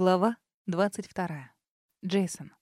Глава 22. Джейсон.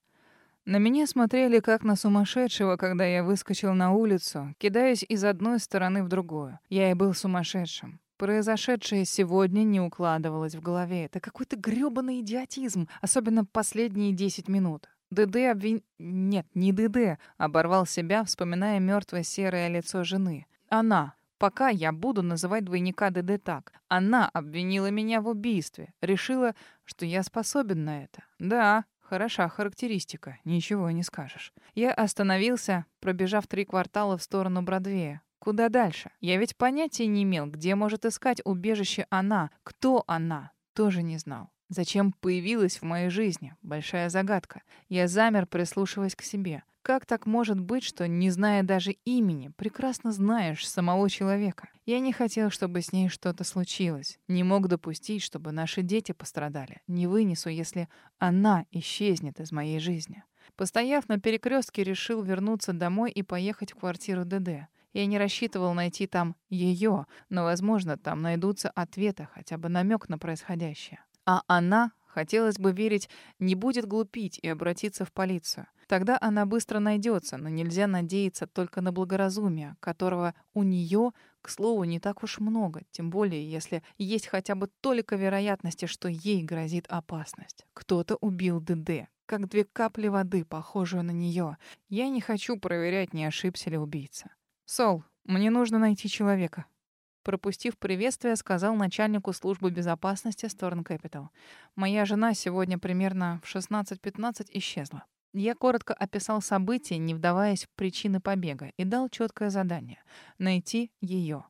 На меня смотрели как на сумасшедшего, когда я выскочил на улицу, кидаясь из одной стороны в другую. Я и был сумасшедшим. Произошедшее сегодня не укладывалось в голове. Это какой-то грёбаный идиотизм, особенно последние 10 минут. ДД обвин... Нет, не ДД. Оборвал себя, вспоминая мертвое серое лицо жены. Она, Пока я буду называть двойника ДД так. Она обвинила меня в убийстве. Решила, что я способен на это. Да, хороша характеристика. Ничего не скажешь. Я остановился, пробежав три квартала в сторону Бродвея. Куда дальше? Я ведь понятия не имел, где может искать убежище она. Кто она? Тоже не знал. Зачем появилась в моей жизни? Большая загадка. Я замер, прислушиваясь к себе. Как так может быть, что, не зная даже имени, прекрасно знаешь самого человека? Я не хотел, чтобы с ней что-то случилось. Не мог допустить, чтобы наши дети пострадали. Не вынесу, если она исчезнет из моей жизни. Постояв на перекрестке, решил вернуться домой и поехать в квартиру ДД. Я не рассчитывал найти там ее, но, возможно, там найдутся ответы, хотя бы намек на происходящее. А она, хотелось бы верить, не будет глупить и обратиться в полицию. Тогда она быстро найдется, но нельзя надеяться только на благоразумие, которого у нее, к слову, не так уж много, тем более если есть хотя бы толика вероятности, что ей грозит опасность. Кто-то убил ДД, как две капли воды, похожую на нее. Я не хочу проверять, не ошибся ли убийца. «Сол, мне нужно найти человека», пропустив приветствие, сказал начальнику службы безопасности Сторн Capital. «Моя жена сегодня примерно в 16.15 исчезла. Я коротко описал события, не вдаваясь в причины побега, и дал четкое задание — найти ее.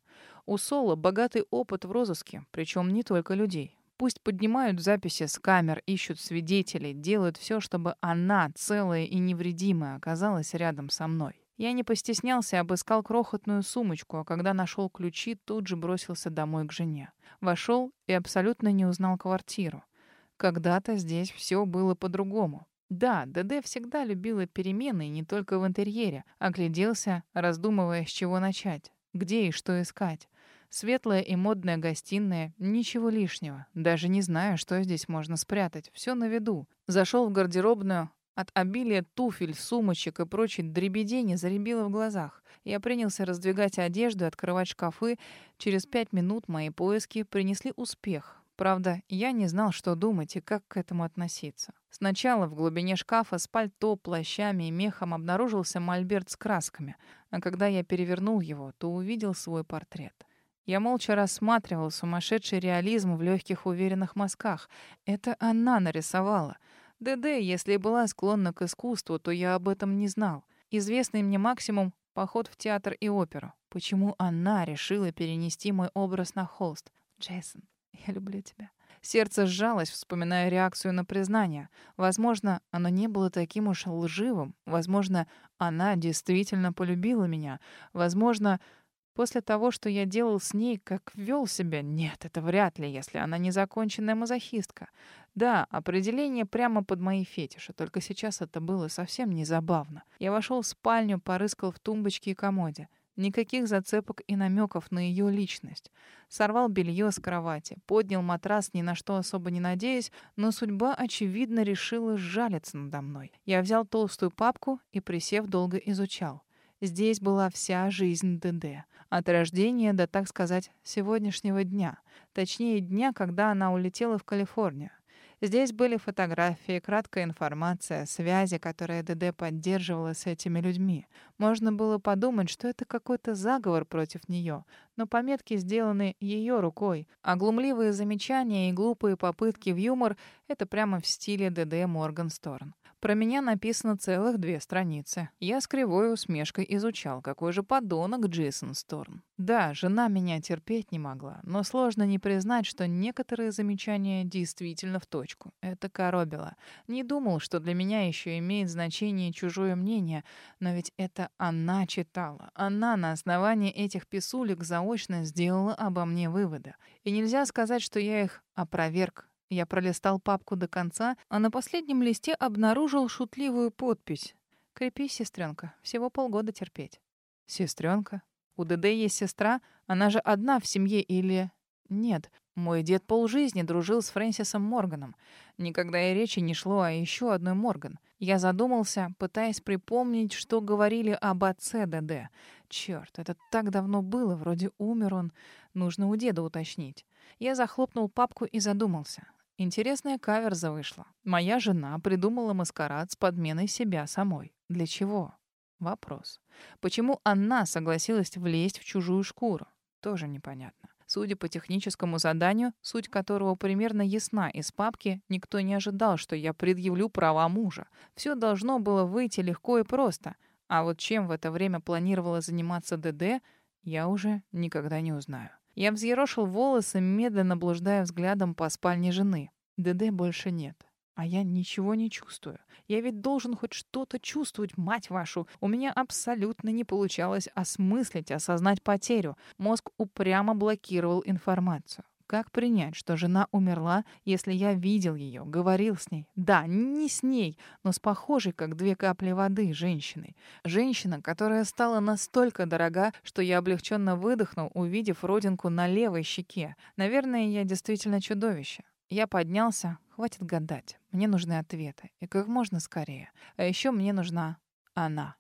У Соло богатый опыт в розыске, причем не только людей. Пусть поднимают записи с камер, ищут свидетелей, делают все, чтобы она, целая и невредимая, оказалась рядом со мной. Я не постеснялся, обыскал крохотную сумочку, а когда нашел ключи, тут же бросился домой к жене. Вошел и абсолютно не узнал квартиру. Когда-то здесь все было по-другому. Да, ДД всегда любила перемены, не только в интерьере. Огляделся, раздумывая, с чего начать. Где и что искать. Светлая и модная гостиная, ничего лишнего. Даже не знаю, что здесь можно спрятать. Все на виду. Зашел в гардеробную. От обилия туфель, сумочек и прочей дребедени заребило в глазах. Я принялся раздвигать одежду, открывать шкафы. Через пять минут мои поиски принесли успех. Правда, я не знал, что думать и как к этому относиться. Сначала в глубине шкафа с пальто, плащами и мехом обнаружился мольберт с красками, а когда я перевернул его, то увидел свой портрет. Я молча рассматривал сумасшедший реализм в легких уверенных мазках. Это она нарисовала. ДД, если была склонна к искусству, то я об этом не знал. Известный мне максимум — поход в театр и оперу. Почему она решила перенести мой образ на холст? Джейсон, я люблю тебя. Сердце сжалось, вспоминая реакцию на признание. Возможно, оно не было таким уж лживым. Возможно, она действительно полюбила меня. Возможно, после того, что я делал с ней, как вел себя, нет, это вряд ли, если она не законченная мазохистка. Да, определение прямо под мои фетиши, только сейчас это было совсем не забавно. Я вошел в спальню, порыскал в тумбочке и комоде. Никаких зацепок и намеков на ее личность. Сорвал белье с кровати, поднял матрас, ни на что особо не надеясь, но судьба, очевидно, решила сжалиться надо мной. Я взял толстую папку и, присев, долго изучал. Здесь была вся жизнь ДД. От рождения до, так сказать, сегодняшнего дня. Точнее, дня, когда она улетела в Калифорнию. Здесь были фотографии, краткая информация, связи, которые ДД поддерживала с этими людьми. Можно было подумать, что это какой-то заговор против нее, но пометки сделаны ее рукой, а глумливые замечания и глупые попытки в юмор — это прямо в стиле ДД Моргансторн. Про меня написано целых две страницы. Я с кривой усмешкой изучал, какой же подонок Джейсон Сторн. Да, жена меня терпеть не могла, но сложно не признать, что некоторые замечания действительно в точку. Это коробило. Не думал, что для меня еще имеет значение чужое мнение, но ведь это она читала. Она на основании этих писулек заочно сделала обо мне выводы. И нельзя сказать, что я их опроверг. Я пролистал папку до конца, а на последнем листе обнаружил шутливую подпись. «Крепись, сестренка, всего полгода терпеть». «Сестренка? У ДД есть сестра? Она же одна в семье или...» «Нет, Мой дед полжизни дружил с Фрэнсисом Морганом. Никогда и речи не шло о еще одной Морган. Я задумался, пытаясь припомнить, что говорили об отце ДД. Черт, это так давно было, вроде умер он. Нужно у деда уточнить. Я захлопнул папку и задумался. Интересная каверза вышла. Моя жена придумала маскарад с подменой себя самой. Для чего? Вопрос. Почему она согласилась влезть в чужую шкуру? Тоже непонятно. Судя по техническому заданию, суть которого примерно ясна из папки, никто не ожидал, что я предъявлю права мужа. Все должно было выйти легко и просто. А вот чем в это время планировала заниматься ДД, я уже никогда не узнаю. Я взъерошил волосы, медленно блуждая взглядом по спальне жены. ДД больше нет. А я ничего не чувствую. Я ведь должен хоть что-то чувствовать, мать вашу. У меня абсолютно не получалось осмыслить, осознать потерю. Мозг упрямо блокировал информацию. Как принять, что жена умерла, если я видел ее, говорил с ней? Да, не с ней, но с похожей, как две капли воды, женщиной. Женщина, которая стала настолько дорога, что я облегченно выдохнул, увидев родинку на левой щеке. Наверное, я действительно чудовище. Я поднялся. Хватит гадать. Мне нужны ответы. И как можно скорее. А еще мне нужна она.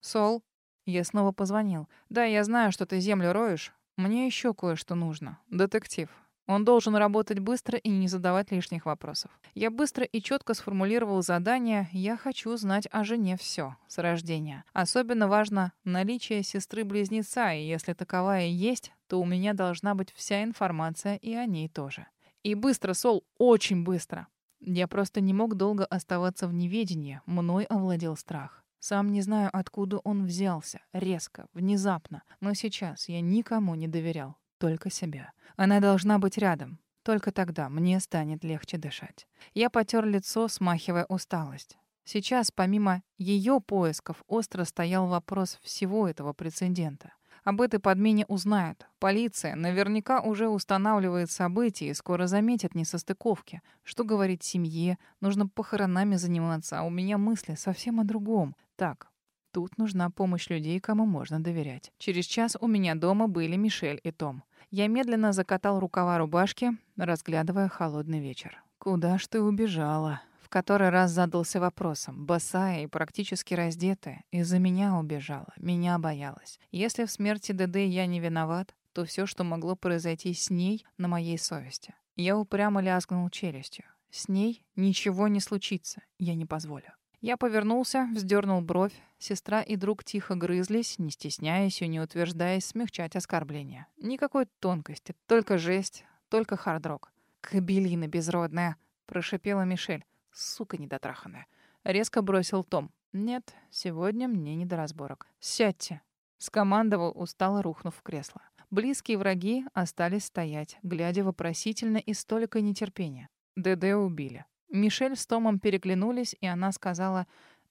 Сол? Я снова позвонил. Да, я знаю, что ты землю роешь. Мне еще кое-что нужно. Детектив. Он должен работать быстро и не задавать лишних вопросов. Я быстро и четко сформулировал задание. Я хочу знать о жене все с рождения. Особенно важно наличие сестры-близнеца, и если таковая есть, то у меня должна быть вся информация и о ней тоже. И быстро, Сол, очень быстро. Я просто не мог долго оставаться в неведении. Мной овладел страх. Сам не знаю, откуда он взялся. Резко, внезапно. Но сейчас я никому не доверял. Только себя. Она должна быть рядом. Только тогда мне станет легче дышать. Я потер лицо, смахивая усталость. Сейчас, помимо ее поисков, остро стоял вопрос всего этого прецедента. Об этой подмене узнают. Полиция наверняка уже устанавливает события и скоро заметит несостыковки. Что говорить семье? Нужно похоронами заниматься, а у меня мысли совсем о другом. Так, тут нужна помощь людей, кому можно доверять. Через час у меня дома были Мишель и Том. Я медленно закатал рукава рубашки, разглядывая холодный вечер. «Куда ж ты убежала?» который раз задался вопросом, босая и практически раздетая, из-за меня убежала, меня боялась. Если в смерти ДД я не виноват, то все, что могло произойти с ней, на моей совести. Я упрямо лязгнул челюстью. С ней ничего не случится, я не позволю. Я повернулся, вздернул бровь. Сестра и друг тихо грызлись, не стесняясь и не утверждаясь смягчать оскорбления. Никакой тонкости, только жесть, только хардрок. «Кабелина безродная!» — прошипела Мишель. Сука недотраханная. Резко бросил Том. «Нет, сегодня мне не до разборок. Сядьте!» Скомандовал, устало рухнув в кресло. Близкие враги остались стоять, глядя вопросительно и столько нетерпения. ДД убили. Мишель с Томом переглянулись, и она сказала,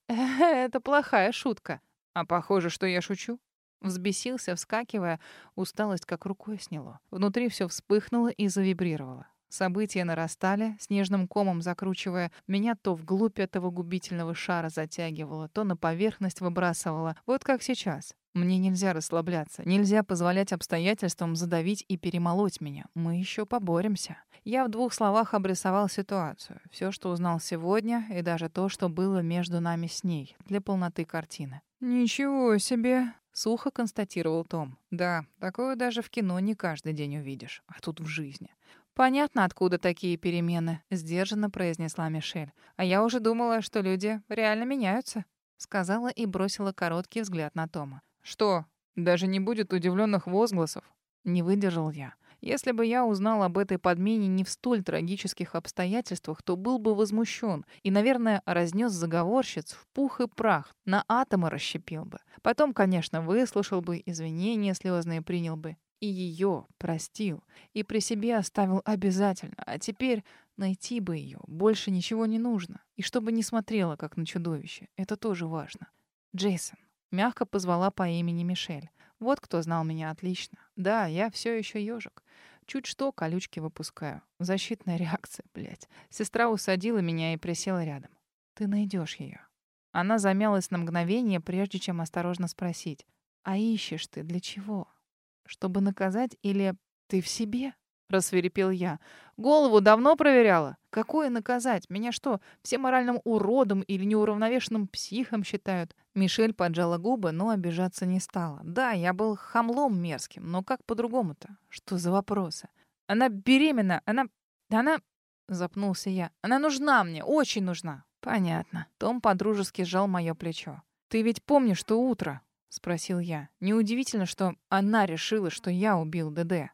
«Э, «Это плохая шутка». «А похоже, что я шучу». Взбесился, вскакивая, усталость как рукой сняло. Внутри все вспыхнуло и завибрировало. События нарастали, снежным комом закручивая. Меня то вглубь этого губительного шара затягивало, то на поверхность выбрасывало. Вот как сейчас. Мне нельзя расслабляться, нельзя позволять обстоятельствам задавить и перемолоть меня. Мы еще поборемся. Я в двух словах обрисовал ситуацию. Все, что узнал сегодня, и даже то, что было между нами с ней, для полноты картины. «Ничего себе!» — сухо констатировал Том. «Да, такое даже в кино не каждый день увидишь, а тут в жизни. «Понятно, откуда такие перемены», — сдержанно произнесла Мишель. «А я уже думала, что люди реально меняются», — сказала и бросила короткий взгляд на Тома. «Что, даже не будет удивленных возгласов?» Не выдержал я. Если бы я узнал об этой подмене не в столь трагических обстоятельствах, то был бы возмущен и, наверное, разнес заговорщиц в пух и прах, на атомы расщепил бы. Потом, конечно, выслушал бы, извинения слезные принял бы и ее простил, и при себе оставил обязательно. А теперь найти бы ее, больше ничего не нужно. И чтобы не смотрела, как на чудовище. Это тоже важно. Джейсон. Мягко позвала по имени Мишель. Вот кто знал меня отлично. Да, я все еще ежик. Чуть что, колючки выпускаю. Защитная реакция, блядь. Сестра усадила меня и присела рядом. Ты найдешь ее. Она замялась на мгновение, прежде чем осторожно спросить. А ищешь ты для чего? Чтобы наказать или ты в себе? рассверепел я. «Голову давно проверяла? Какое наказать? Меня что, все моральным уродом или неуравновешенным психом считают?» Мишель поджала губы, но обижаться не стала. «Да, я был хамлом мерзким, но как по-другому-то? Что за вопросы? Она беременна, она... она...» Запнулся я. «Она нужна мне, очень нужна». «Понятно». Том подружески сжал мое плечо. «Ты ведь помнишь, что утро?» — спросил я. «Неудивительно, что она решила, что я убил ДД».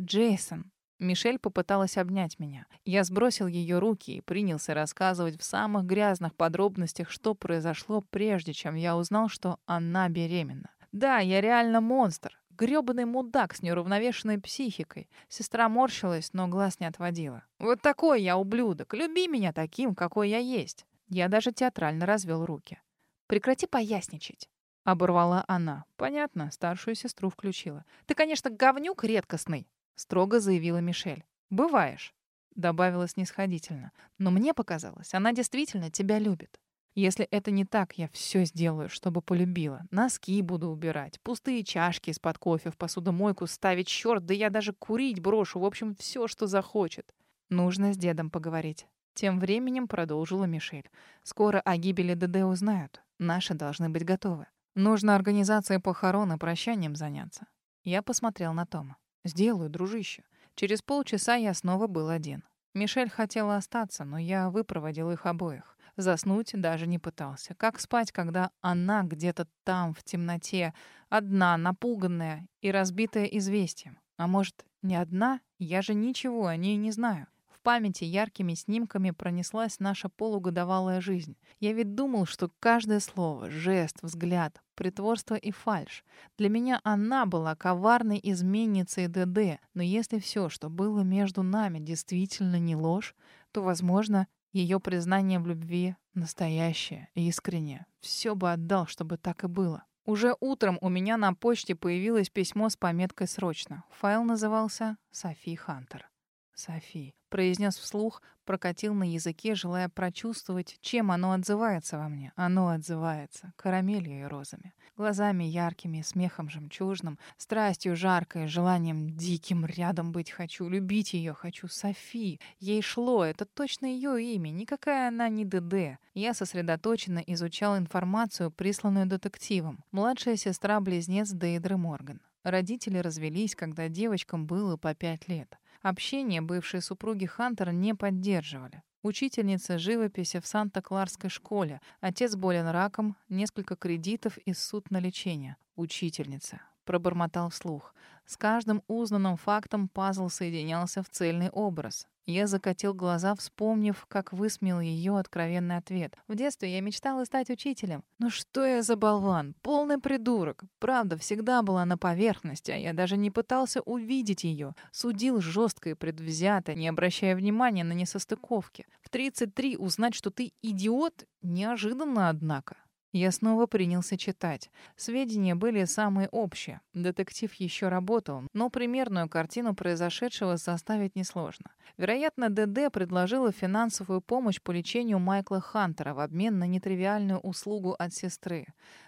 «Джейсон». Мишель попыталась обнять меня. Я сбросил ее руки и принялся рассказывать в самых грязных подробностях, что произошло, прежде чем я узнал, что она беременна. Да, я реально монстр. грёбаный мудак с неуравновешенной психикой. Сестра морщилась, но глаз не отводила. «Вот такой я ублюдок. Люби меня таким, какой я есть». Я даже театрально развел руки. «Прекрати поясничать». — оборвала она. «Понятно, старшую сестру включила. Ты, конечно, говнюк редкостный», — строго заявила Мишель. «Бываешь», — добавила снисходительно. «Но мне показалось, она действительно тебя любит. Если это не так, я все сделаю, чтобы полюбила. Носки буду убирать, пустые чашки из-под кофе в посудомойку ставить, черт, да я даже курить брошу, в общем, все, что захочет. Нужно с дедом поговорить». Тем временем продолжила Мишель. «Скоро о гибели ДД узнают. Наши должны быть готовы. Нужно организацией похорон и прощанием заняться. Я посмотрел на Тома. «Сделаю, дружище». Через полчаса я снова был один. Мишель хотела остаться, но я выпроводил их обоих. Заснуть даже не пытался. Как спать, когда она где-то там, в темноте, одна, напуганная и разбитая известием? А может, не одна? Я же ничего о ней не знаю памяти яркими снимками пронеслась наша полугодовалая жизнь. Я ведь думал, что каждое слово, жест, взгляд, притворство и фальшь. Для меня она была коварной изменницей ДД, но если все, что было между нами, действительно не ложь, то, возможно, ее признание в любви настоящее, искреннее. Все бы отдал, чтобы так и было. Уже утром у меня на почте появилось письмо с пометкой «Срочно». Файл назывался «Софи Хантер». Софи произнес вслух, прокатил на языке, желая прочувствовать, чем оно отзывается во мне. Оно отзывается карамелью и розами. Глазами яркими, смехом жемчужным, страстью жаркой, желанием диким рядом быть хочу, любить ее хочу. Софи. Ей шло, это точно ее имя, никакая она не ДД. Я сосредоточенно изучал информацию, присланную детективом. Младшая сестра-близнец Дейдры Морган. Родители развелись, когда девочкам было по пять лет. Общение бывшие супруги Хантера не поддерживали. Учительница живописи в Санта-Кларской школе. Отец болен раком, несколько кредитов и суд на лечение. Учительница. Пробормотал вслух. С каждым узнанным фактом пазл соединялся в цельный образ. Я закатил глаза, вспомнив, как высмеял ее откровенный ответ. В детстве я мечтала стать учителем. Ну что я за болван? Полный придурок. Правда всегда была на поверхности, а я даже не пытался увидеть ее. Судил жестко и предвзято, не обращая внимания на несостыковки. В 33 узнать, что ты идиот, неожиданно, однако. Я снова принялся читать. Сведения были самые общие. Детектив еще работал, но примерную картину произошедшего составить несложно. Вероятно, ДД предложила финансовую помощь по лечению Майкла Хантера в обмен на нетривиальную услугу от сестры.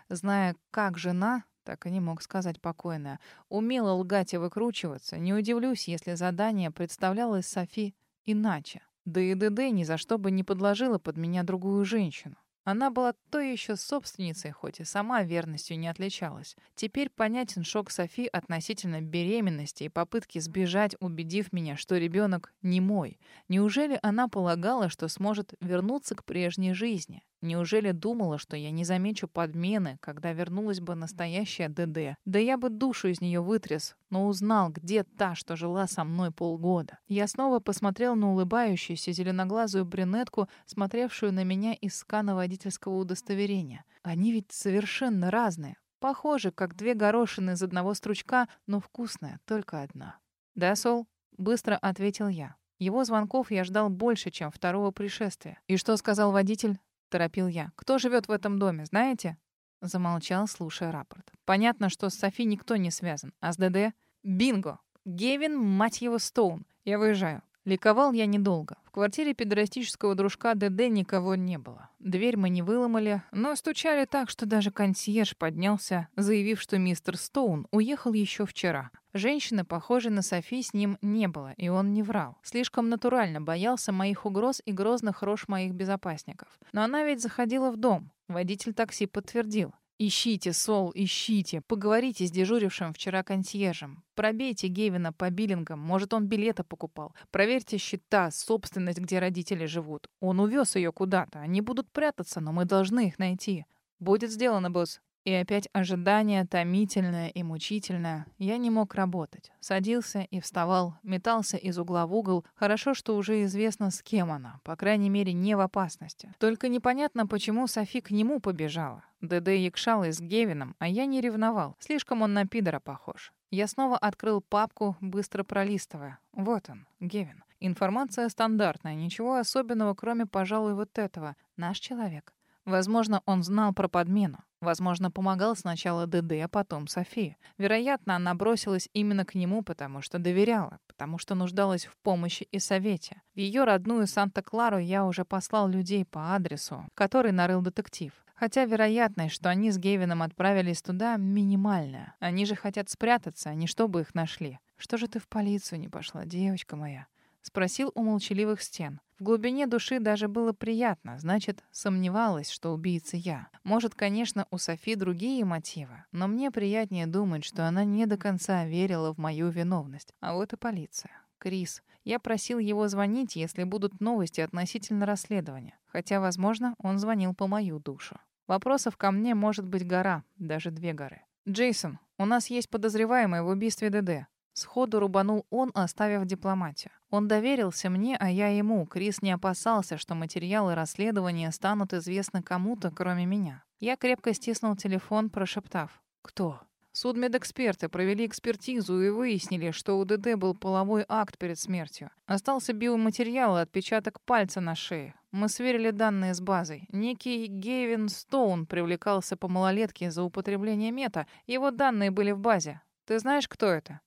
Зная, как жена, так и не мог сказать покойная, умела лгать и выкручиваться, не удивлюсь, если задание представлялось Софи иначе. Да и ДД ни за что бы не подложила под меня другую женщину. Она была той еще собственницей, хоть и сама верностью не отличалась. Теперь понятен шок Софи относительно беременности и попытки сбежать, убедив меня, что ребенок не мой. Неужели она полагала, что сможет вернуться к прежней жизни? Неужели думала, что я не замечу подмены, когда вернулась бы настоящая ДД? Да я бы душу из нее вытряс, но узнал, где та, что жила со мной полгода. Я снова посмотрел на улыбающуюся зеленоглазую брюнетку, смотревшую на меня из скана водительского удостоверения. Они ведь совершенно разные. Похожи, как две горошины из одного стручка, но вкусная только одна. «Да, Сол?» — быстро ответил я. Его звонков я ждал больше, чем второго пришествия. «И что сказал водитель?» — торопил я. «Кто живет в этом доме, знаете?» Замолчал, слушая рапорт. «Понятно, что с Софи никто не связан. А с ДД? Бинго! Гевин, мать Стоун. Я выезжаю». Ликовал я недолго. В квартире педорастического дружка ДД никого не было. Дверь мы не выломали, но стучали так, что даже консьерж поднялся, заявив, что мистер Стоун уехал еще вчера. Женщины, похожей на Софи, с ним не было, и он не врал. Слишком натурально боялся моих угроз и грозных рож моих безопасников. Но она ведь заходила в дом. Водитель такси подтвердил. Ищите, Сол, ищите. Поговорите с дежурившим вчера консьержем. Пробейте Гевина по биллингам. Может, он билеты покупал. Проверьте счета, собственность, где родители живут. Он увез ее куда-то. Они будут прятаться, но мы должны их найти. Будет сделано, босс. И опять ожидание, томительное и мучительное. Я не мог работать. Садился и вставал, метался из угла в угол. Хорошо, что уже известно, с кем она. По крайней мере, не в опасности. Только непонятно, почему Софи к нему побежала. ДД якшалась с Гевином, а я не ревновал. Слишком он на пидора похож. Я снова открыл папку, быстро пролистывая. Вот он, Гевин. Информация стандартная, ничего особенного, кроме, пожалуй, вот этого. Наш человек. Возможно, он знал про подмену. Возможно, помогал сначала ДД, а потом Софии. Вероятно, она бросилась именно к нему, потому что доверяла, потому что нуждалась в помощи и совете. В ее родную Санта-Клару я уже послал людей по адресу, который нарыл детектив. Хотя вероятность, что они с Гевином отправились туда, минимальная. Они же хотят спрятаться, а не чтобы их нашли. «Что же ты в полицию не пошла, девочка моя?» Спросил у молчаливых стен. В глубине души даже было приятно, значит, сомневалась, что убийца я. Может, конечно, у Софи другие мотивы, но мне приятнее думать, что она не до конца верила в мою виновность. А вот и полиция. Крис. Я просил его звонить, если будут новости относительно расследования. Хотя, возможно, он звонил по мою душу. Вопросов ко мне может быть гора, даже две горы. «Джейсон, у нас есть подозреваемый в убийстве ДД. Сходу рубанул он, оставив дипломатию. Он доверился мне, а я ему. Крис не опасался, что материалы расследования станут известны кому-то, кроме меня. Я крепко стиснул телефон, прошептав. «Кто?» Судмедэксперты провели экспертизу и выяснили, что у ДД был половой акт перед смертью. Остался биоматериал и отпечаток пальца на шее. Мы сверили данные с базой. Некий Гейвин Стоун привлекался по малолетке за употребление мета. Его данные были в базе. Ты знаешь, кто это?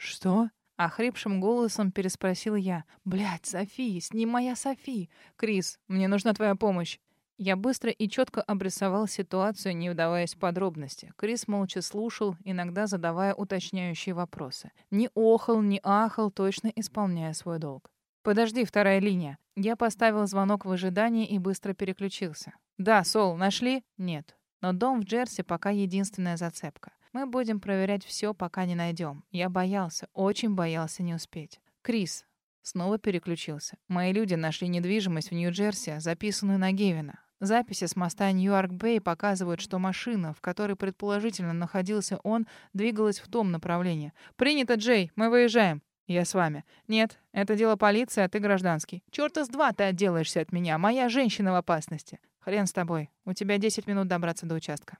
«Что?» — охрипшим голосом переспросил я. «Блядь, Софи, с ним моя Софи! Крис, мне нужна твоя помощь!» Я быстро и четко обрисовал ситуацию, не вдаваясь в подробности. Крис молча слушал, иногда задавая уточняющие вопросы. Не охал, не ахал, точно исполняя свой долг. «Подожди, вторая линия». Я поставил звонок в ожидании и быстро переключился. «Да, Сол, нашли?» «Нет». Но дом в Джерси пока единственная зацепка. Мы будем проверять все, пока не найдем. Я боялся, очень боялся не успеть. Крис снова переключился. Мои люди нашли недвижимость в Нью-Джерси, записанную на Гевина. Записи с моста Нью-Йорк-Бэй показывают, что машина, в которой предположительно находился он, двигалась в том направлении. «Принято, Джей, мы выезжаем». «Я с вами». «Нет, это дело полиции, а ты гражданский». «Чёрта с два ты отделаешься от меня, моя женщина в опасности». «Хрен с тобой. У тебя 10 минут добраться до участка».